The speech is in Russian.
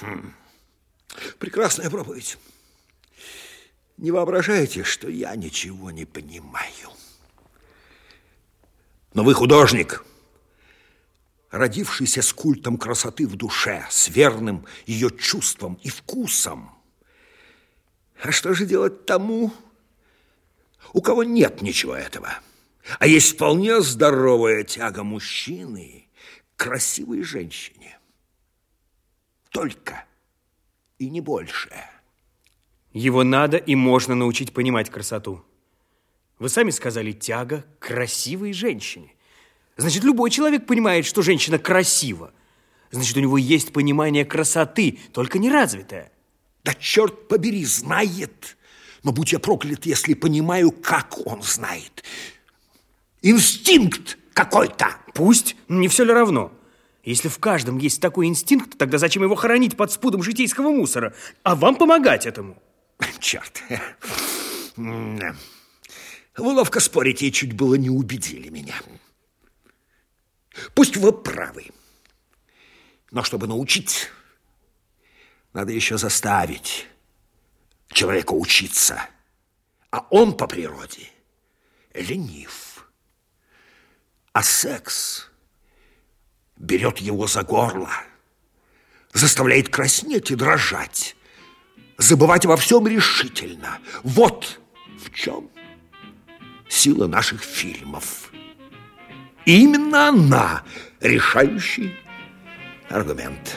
Хм. Прекрасная проповедь. Не воображаете, что я ничего не понимаю. Но вы художник, родившийся с культом красоты в душе, с верным ее чувством и вкусом. А что же делать тому, у кого нет ничего этого? А есть вполне здоровая тяга мужчины к красивой женщине. Только и не больше. Его надо и можно научить понимать красоту. Вы сами сказали «тяга к красивой женщине». Значит, любой человек понимает, что женщина красива. Значит, у него есть понимание красоты, только не развитое. Да черт побери, знает. Но будь я проклят, если понимаю, как он знает. Инстинкт какой-то. Пусть, не все ли равно? Если в каждом есть такой инстинкт, тогда зачем его хоронить под спудом житейского мусора? А вам помогать этому? Черт. Вы ловко спорите и чуть было не убедили меня. Пусть вы правы. Но чтобы научить, надо еще заставить человека учиться. А он по природе ленив. А секс берет его за горло, заставляет краснеть и дрожать, забывать во всем решительно. Вот в чем сила наших фильмов. И именно она решающий аргумент.